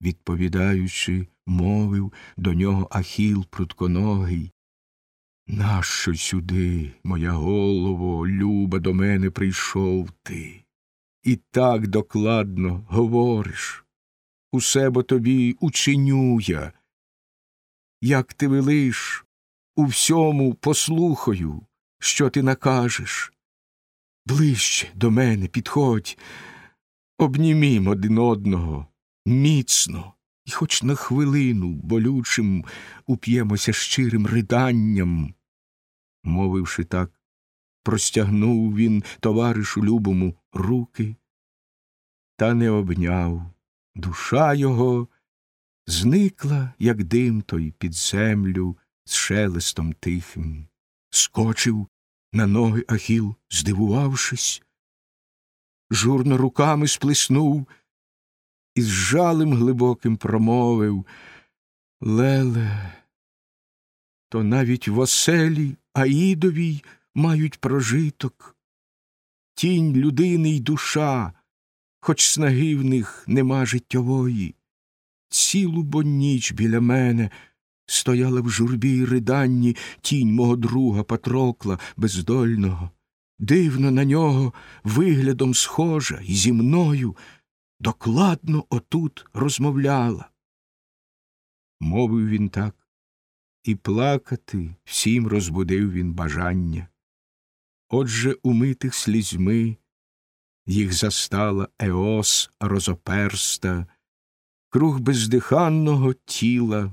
відповідаючи, мовив до нього Ахіл прутконогий. Нащо сюди, моя голово, люба, до мене прийшов ти? І так докладно говориш. Усе бо тобі учиню я. Як ти велиш, у всьому послухаю, що ти накажеш. Ближче до мене підходь, обнімім один одного, міцно, і хоч на хвилину болючим уп'ємося щирим риданням. Мовивши так, простягнув він товаришу любому руки, та не обняв. Душа його зникла, як дим той під землю з шелестом тихим. Скочив на ноги Ахіл, здивувавшись, журно руками сплеснув і з жалем глибоким промовив Леле, то навіть в оселі Аїдовій мають прожиток, тінь людини й душа, хоч снаги в них нема життєвої. Цілу бо ніч біля мене стояла в журбі й риданні тінь мого друга Патрокла бездольного, дивно на нього виглядом схожа, і зі мною докладно отут розмовляла. Мовив він так, і плакати всім розбудив він бажання. Отже, умитих слізьми їх застала Еос розоперста, круг бездиханного тіла.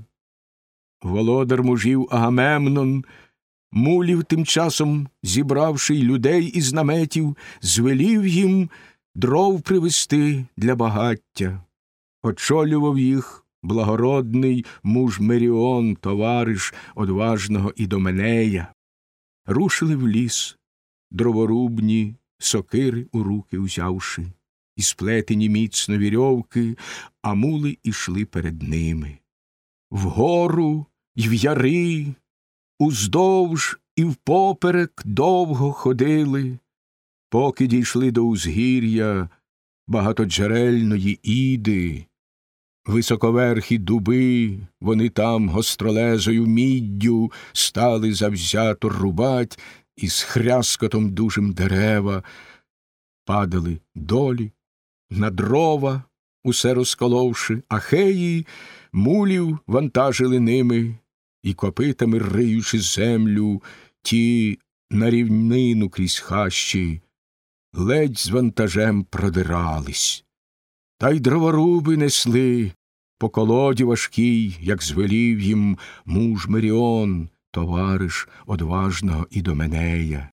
Володар мужів Агамемнон, мулів тим часом, зібравши людей із наметів, звелів їм дров привезти для багаття, очолював їх благородний муж Меріон, товариш одважного Ідоменея. Рушили в ліс, дроворубні, сокири у руки узявши, і сплетені міцно вірьовки, а мули ішли перед ними. Вгору й в яри, уздовж і впоперек довго ходили, поки дійшли до узгір'я багатоджерельної іди, високоверхі дуби, вони там гостролезою міддю стали завзято рубать, і з хряскотом дужим дерева падали долі, на дрова, усе розколовши, ахеї, мулів вантажили ними, і копитами риючи землю, ті на рівнину крізь хащі, ледь з вантажем продирались. Та й дроворуби несли по колоді важкій, як звелів їм муж Меріон, товариш одважного Ідоменея.